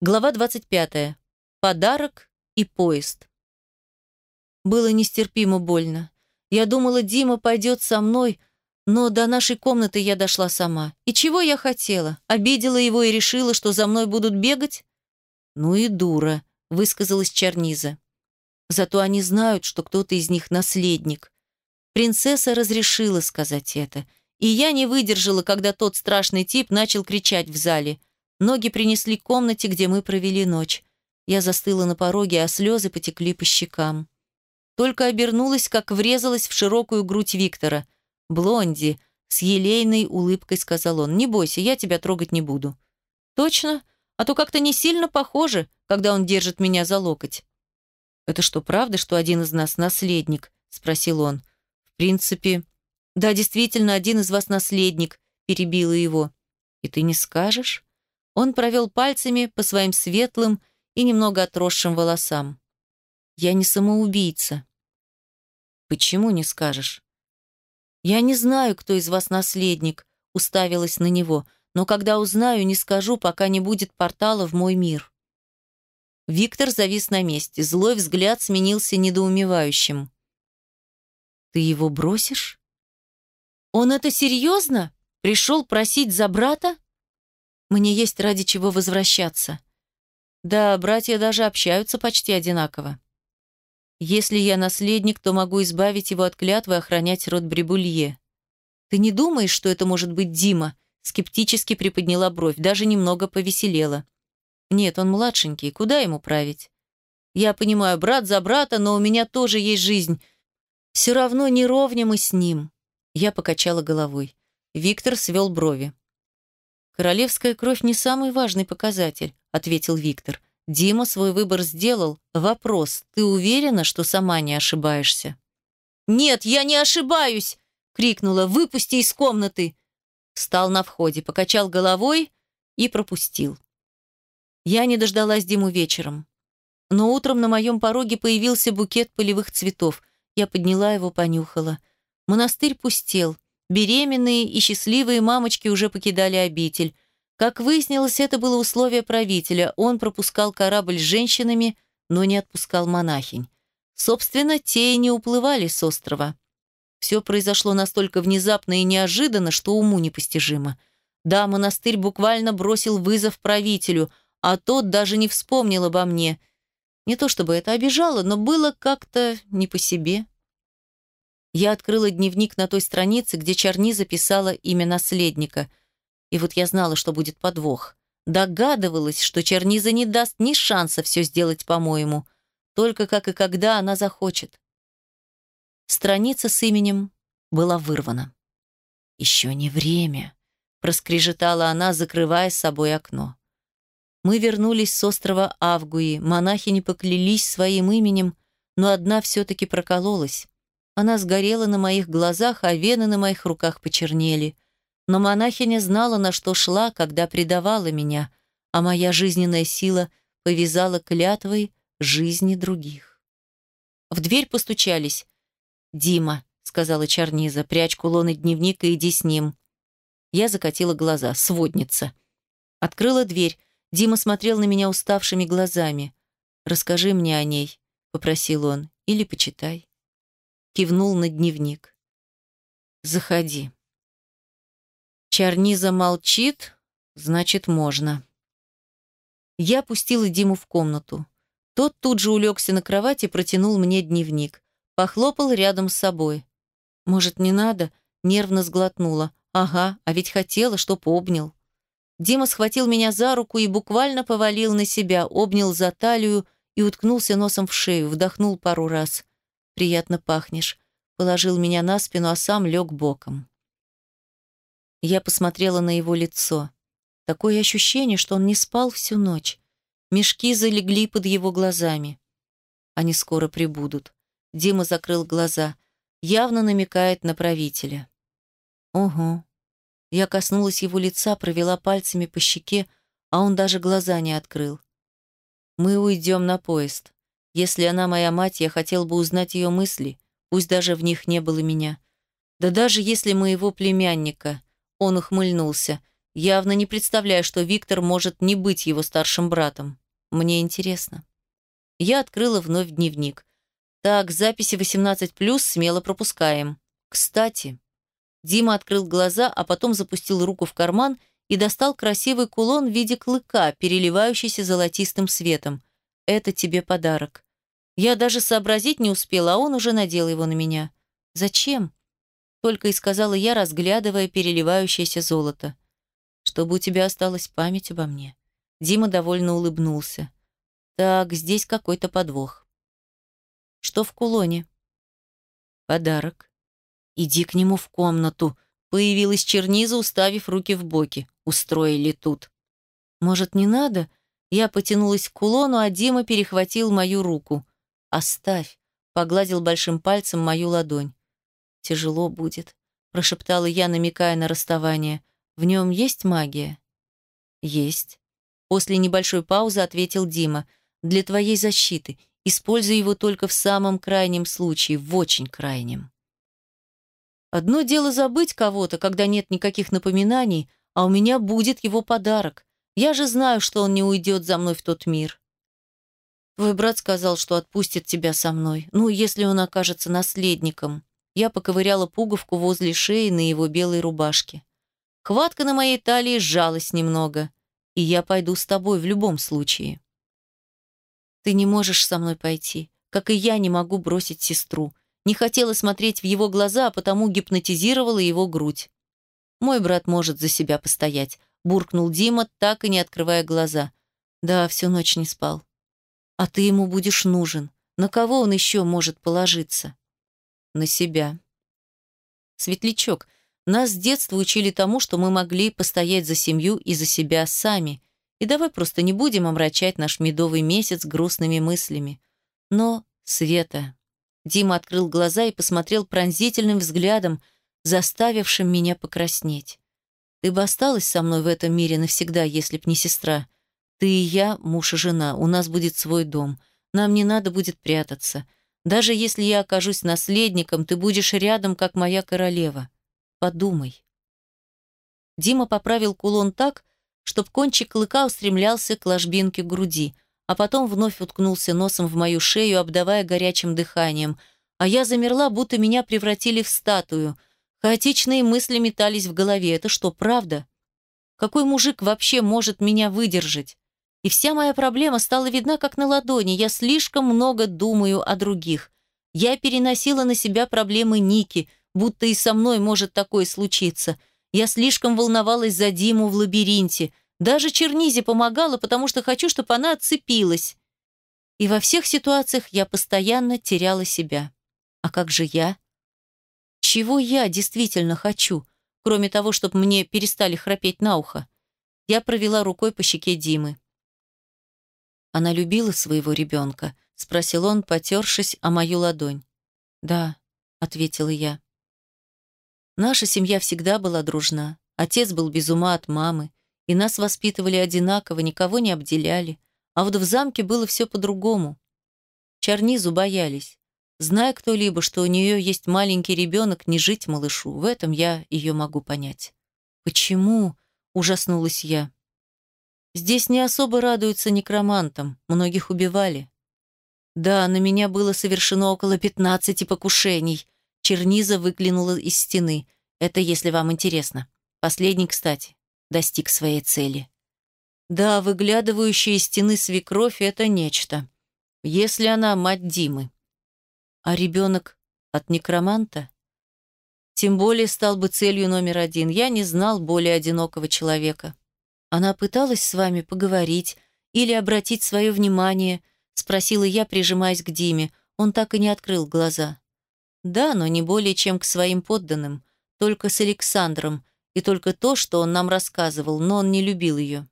Глава 25. Подарок и поезд. Было нестерпимо больно. Я думала, Дима пойдет со мной, но до нашей комнаты я дошла сама. И чего я хотела? Обидела его и решила, что за мной будут бегать? Ну и дура, высказалась Черниза. Зато они знают, что кто-то из них наследник. Принцесса разрешила сказать это. И я не выдержала, когда тот страшный тип начал кричать в зале – Ноги принесли к комнате, где мы провели ночь. Я застыла на пороге, а слезы потекли по щекам. Только обернулась, как врезалась в широкую грудь Виктора. «Блонди», — с елейной улыбкой сказал он, — «не бойся, я тебя трогать не буду». «Точно? А то как-то не сильно похоже, когда он держит меня за локоть». «Это что, правда, что один из нас наследник?» — спросил он. «В принципе...» «Да, действительно, один из вас наследник», — перебила его. «И ты не скажешь?» Он провел пальцами по своим светлым и немного отросшим волосам. «Я не самоубийца». «Почему не скажешь?» «Я не знаю, кто из вас наследник», — уставилась на него, «но когда узнаю, не скажу, пока не будет портала в мой мир». Виктор завис на месте, злой взгляд сменился недоумевающим. «Ты его бросишь?» «Он это серьезно? Пришел просить за брата?» Мне есть ради чего возвращаться. Да, братья даже общаются почти одинаково. Если я наследник, то могу избавить его от клятвы охранять род Брибулье. Ты не думаешь, что это может быть Дима? Скептически приподняла бровь, даже немного повеселела. Нет, он младшенький, куда ему править? Я понимаю, брат за брата, но у меня тоже есть жизнь. Все равно не ровня мы с ним. Я покачала головой. Виктор свел брови. «Королевская кровь не самый важный показатель», — ответил Виктор. «Дима свой выбор сделал. Вопрос, ты уверена, что сама не ошибаешься?» «Нет, я не ошибаюсь!» — крикнула. «Выпусти из комнаты!» Встал на входе, покачал головой и пропустил. Я не дождалась Диму вечером. Но утром на моем пороге появился букет полевых цветов. Я подняла его, понюхала. Монастырь пустел — Беременные и счастливые мамочки уже покидали обитель. Как выяснилось, это было условие правителя. Он пропускал корабль с женщинами, но не отпускал монахинь. Собственно, те и не уплывали с острова. Все произошло настолько внезапно и неожиданно, что уму непостижимо. Да, монастырь буквально бросил вызов правителю, а тот даже не вспомнил обо мне. Не то чтобы это обижало, но было как-то не по себе. Я открыла дневник на той странице, где Чарни записала имя наследника. И вот я знала, что будет подвох. Догадывалась, что Черниза не даст ни шанса все сделать по-моему, только как и когда она захочет. Страница с именем была вырвана. «Еще не время», — проскрежетала она, закрывая с собой окно. Мы вернулись с острова Авгуи, монахи не поклялись своим именем, но одна все-таки прокололась. Она сгорела на моих глазах, а вены на моих руках почернели. Но монахиня знала, на что шла, когда предавала меня, а моя жизненная сила повязала клятвой жизни других. В дверь постучались. «Дима», — сказала Чарниза, — «прячь кулон и дневник и иди с ним». Я закатила глаза. «Сводница». Открыла дверь. Дима смотрел на меня уставшими глазами. «Расскажи мне о ней», — попросил он, — «или почитай» кивнул на дневник. «Заходи». Чарниза молчит, значит, можно. Я пустила Диму в комнату. Тот тут же улегся на кровать и протянул мне дневник. Похлопал рядом с собой. «Может, не надо?» Нервно сглотнула. «Ага, а ведь хотела, чтоб обнял». Дима схватил меня за руку и буквально повалил на себя, обнял за талию и уткнулся носом в шею, вдохнул пару раз приятно пахнешь», положил меня на спину, а сам лег боком. Я посмотрела на его лицо. Такое ощущение, что он не спал всю ночь. Мешки залегли под его глазами. Они скоро прибудут. Дима закрыл глаза. Явно намекает на правителя. Ого. Я коснулась его лица, провела пальцами по щеке, а он даже глаза не открыл. Мы уйдем на поезд. Если она моя мать, я хотел бы узнать ее мысли, пусть даже в них не было меня. Да даже если моего племянника, он ухмыльнулся, явно не представляя, что Виктор может не быть его старшим братом. Мне интересно. Я открыла вновь дневник. Так, записи 18+, смело пропускаем. Кстати, Дима открыл глаза, а потом запустил руку в карман и достал красивый кулон в виде клыка, переливающийся золотистым светом. «Это тебе подарок». Я даже сообразить не успела, а он уже надел его на меня. «Зачем?» Только и сказала я, разглядывая переливающееся золото. «Чтобы у тебя осталась память обо мне». Дима довольно улыбнулся. «Так, здесь какой-то подвох». «Что в кулоне?» «Подарок». «Иди к нему в комнату», Появилась черниза, уставив руки в боки. Устроили тут. «Может, не надо?» Я потянулась к кулону, а Дима перехватил мою руку. «Оставь», — погладил большим пальцем мою ладонь. «Тяжело будет», — прошептала я, намекая на расставание. «В нем есть магия?» «Есть». После небольшой паузы ответил Дима. «Для твоей защиты. Используй его только в самом крайнем случае, в очень крайнем». Одно дело забыть кого-то, когда нет никаких напоминаний, а у меня будет его подарок. Я же знаю, что он не уйдет за мной в тот мир. Твой брат сказал, что отпустит тебя со мной. Ну, если он окажется наследником. Я поковыряла пуговку возле шеи на его белой рубашке. Хватка на моей талии сжалась немного. И я пойду с тобой в любом случае. Ты не можешь со мной пойти, как и я не могу бросить сестру. Не хотела смотреть в его глаза, а потому гипнотизировала его грудь. «Мой брат может за себя постоять», — буркнул Дима, так и не открывая глаза. «Да, всю ночь не спал». «А ты ему будешь нужен. На кого он еще может положиться?» «На себя». «Светлячок, нас с детства учили тому, что мы могли постоять за семью и за себя сами. И давай просто не будем омрачать наш медовый месяц грустными мыслями. Но, Света, Дима открыл глаза и посмотрел пронзительным взглядом, заставившим меня покраснеть. «Ты бы осталась со мной в этом мире навсегда, если б не сестра. Ты и я, муж и жена, у нас будет свой дом. Нам не надо будет прятаться. Даже если я окажусь наследником, ты будешь рядом, как моя королева. Подумай». Дима поправил кулон так, чтоб кончик клыка устремлялся к ложбинке груди – а потом вновь уткнулся носом в мою шею, обдавая горячим дыханием, а я замерла, будто меня превратили в статую. Хаотичные мысли метались в голове. Это что, правда? Какой мужик вообще может меня выдержать? И вся моя проблема стала видна как на ладони. Я слишком много думаю о других. Я переносила на себя проблемы Ники, будто и со мной может такое случиться. Я слишком волновалась за Диму в лабиринте – даже чернизе помогала, потому что хочу, чтобы она отцепилась. И во всех ситуациях я постоянно теряла себя. А как же я? Чего я действительно хочу, кроме того, чтобы мне перестали храпеть на ухо? Я провела рукой по щеке Димы. Она любила своего ребенка, спросил он, потершись о мою ладонь. Да, ответила я. Наша семья всегда была дружна. Отец был без ума от мамы. И нас воспитывали одинаково, никого не обделяли. А вот в замке было все по-другому. Чарнизу боялись. Зная кто-либо, что у нее есть маленький ребенок, не жить малышу, в этом я ее могу понять. «Почему?» – ужаснулась я. «Здесь не особо радуются некромантам, многих убивали». «Да, на меня было совершено около пятнадцати покушений», – Черниза выглянула из стены. «Это если вам интересно. Последний, кстати достиг своей цели. Да, выглядывающая из стены свекровь — это нечто. Если она мать Димы. А ребенок от некроманта? Тем более стал бы целью номер один. Я не знал более одинокого человека. Она пыталась с вами поговорить или обратить свое внимание, спросила я, прижимаясь к Диме. Он так и не открыл глаза. Да, но не более чем к своим подданным. Только с Александром, и только то, что он нам рассказывал, но он не любил ее.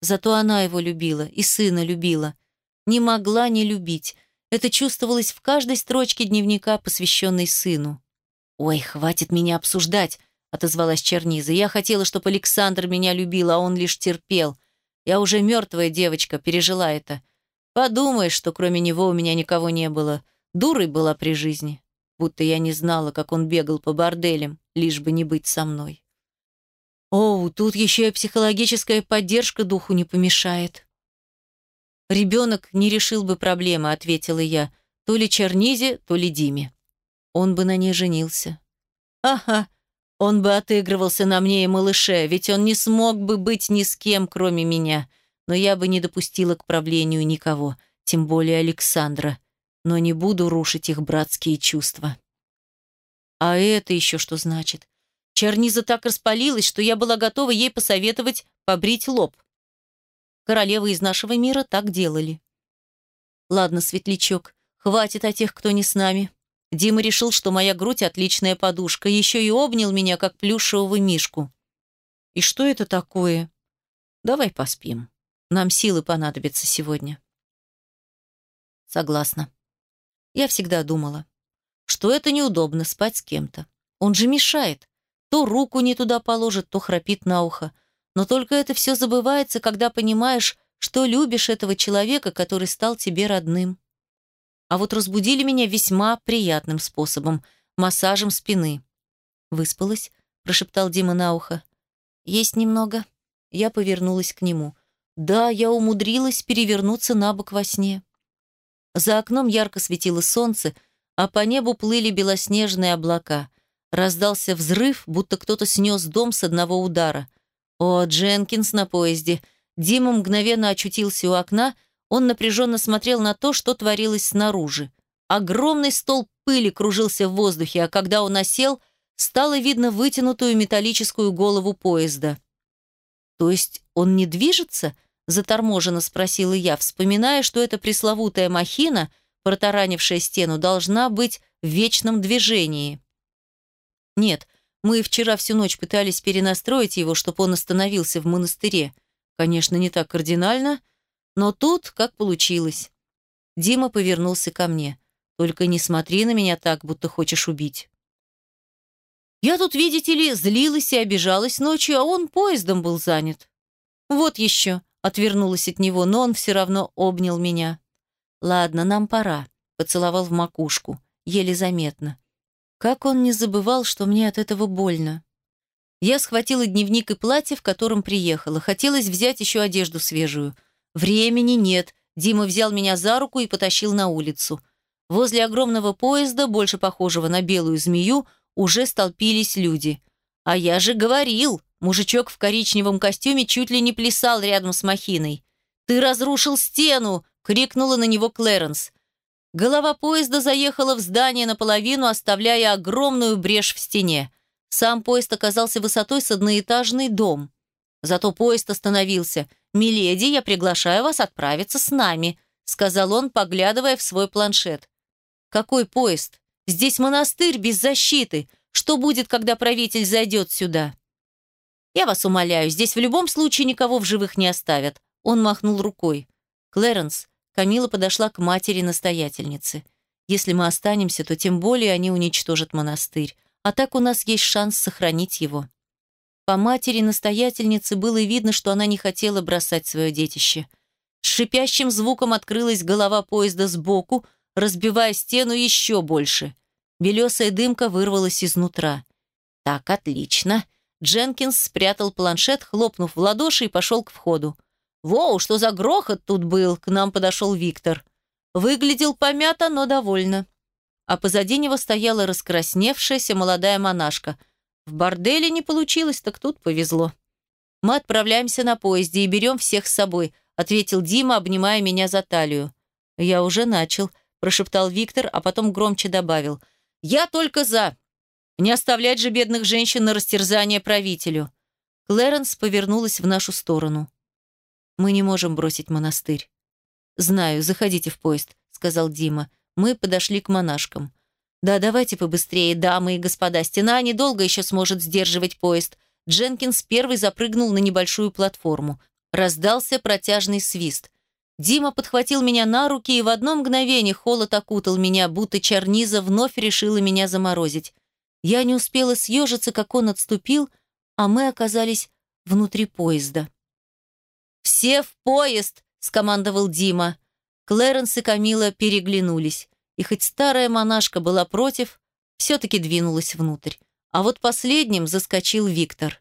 Зато она его любила, и сына любила. Не могла не любить. Это чувствовалось в каждой строчке дневника, посвященной сыну. «Ой, хватит меня обсуждать», — отозвалась Черниза. «Я хотела, чтобы Александр меня любил, а он лишь терпел. Я уже мертвая девочка, пережила это. Подумаешь, что кроме него у меня никого не было. Дурой была при жизни. Будто я не знала, как он бегал по борделям, лишь бы не быть со мной». Оу, тут еще и психологическая поддержка духу не помешает. Ребенок не решил бы проблемы, ответила я. То ли Чернизе, то ли Диме. Он бы на ней женился. Ага, он бы отыгрывался на мне и малыше, ведь он не смог бы быть ни с кем, кроме меня. Но я бы не допустила к правлению никого, тем более Александра. Но не буду рушить их братские чувства. А это еще что значит? Черниза так распалилась, что я была готова ей посоветовать побрить лоб. Королевы из нашего мира так делали. Ладно, светлячок, хватит о тех, кто не с нами. Дима решил, что моя грудь отличная подушка, еще и обнял меня, как плюшевого мишку. И что это такое? Давай поспим. Нам силы понадобятся сегодня. Согласна. Я всегда думала, что это неудобно спать с кем-то. Он же мешает. То руку не туда положит, то храпит на ухо. Но только это все забывается, когда понимаешь, что любишь этого человека, который стал тебе родным. А вот разбудили меня весьма приятным способом – массажем спины. «Выспалась?» – прошептал Дима на ухо. «Есть немного». Я повернулась к нему. «Да, я умудрилась перевернуться на бок во сне». За окном ярко светило солнце, а по небу плыли белоснежные облака. Раздался взрыв, будто кто-то снес дом с одного удара. О, Дженкинс на поезде. Дима мгновенно очутился у окна, он напряженно смотрел на то, что творилось снаружи. Огромный стол пыли кружился в воздухе, а когда он осел, стало видно вытянутую металлическую голову поезда. «То есть он не движется?» – заторможенно спросила я, вспоминая, что эта пресловутая махина – протаранившая стену, должна быть в вечном движении. Нет, мы вчера всю ночь пытались перенастроить его, чтобы он остановился в монастыре. Конечно, не так кардинально, но тут как получилось. Дима повернулся ко мне. «Только не смотри на меня так, будто хочешь убить». Я тут, видите ли, злилась и обижалась ночью, а он поездом был занят. Вот еще, отвернулась от него, но он все равно обнял меня. «Ладно, нам пора», — поцеловал в макушку, еле заметно. Как он не забывал, что мне от этого больно. Я схватила дневник и платье, в котором приехала. Хотелось взять еще одежду свежую. Времени нет. Дима взял меня за руку и потащил на улицу. Возле огромного поезда, больше похожего на белую змею, уже столпились люди. А я же говорил, мужичок в коричневом костюме чуть ли не плясал рядом с махиной. «Ты разрушил стену!» крикнула на него Клэренс. Голова поезда заехала в здание наполовину, оставляя огромную брешь в стене. Сам поезд оказался высотой с одноэтажный дом. Зато поезд остановился. «Миледи, я приглашаю вас отправиться с нами», сказал он, поглядывая в свой планшет. «Какой поезд? Здесь монастырь без защиты. Что будет, когда правитель зайдет сюда?» «Я вас умоляю, здесь в любом случае никого в живых не оставят». Он махнул рукой. «Клэренс, Камила подошла к матери-настоятельницы. «Если мы останемся, то тем более они уничтожат монастырь. А так у нас есть шанс сохранить его». По матери-настоятельнице было видно, что она не хотела бросать свое детище. С шипящим звуком открылась голова поезда сбоку, разбивая стену еще больше. Белесая дымка вырвалась изнутра. «Так, отлично!» Дженкинс спрятал планшет, хлопнув в ладоши и пошел к входу. «Воу, что за грохот тут был?» К нам подошел Виктор. Выглядел помято, но довольно. А позади него стояла раскрасневшаяся молодая монашка. В борделе не получилось, так тут повезло. «Мы отправляемся на поезде и берем всех с собой», ответил Дима, обнимая меня за талию. «Я уже начал», прошептал Виктор, а потом громче добавил. «Я только за. Не оставлять же бедных женщин на растерзание правителю». Клэренс повернулась в нашу сторону. Мы не можем бросить монастырь. Знаю, заходите в поезд, сказал Дима. Мы подошли к монашкам. Да, давайте побыстрее, дамы и господа. Стена недолго еще сможет сдерживать поезд. Дженкинс первый запрыгнул на небольшую платформу. Раздался протяжный свист. Дима подхватил меня на руки, и в одно мгновение холод окутал меня, будто черниза вновь решила меня заморозить. Я не успела съежиться, как он отступил, а мы оказались внутри поезда. «Все в поезд!» – скомандовал Дима. Клэренс и Камила переглянулись. И хоть старая монашка была против, все-таки двинулась внутрь. А вот последним заскочил Виктор.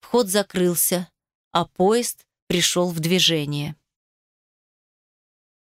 Вход закрылся, а поезд пришел в движение.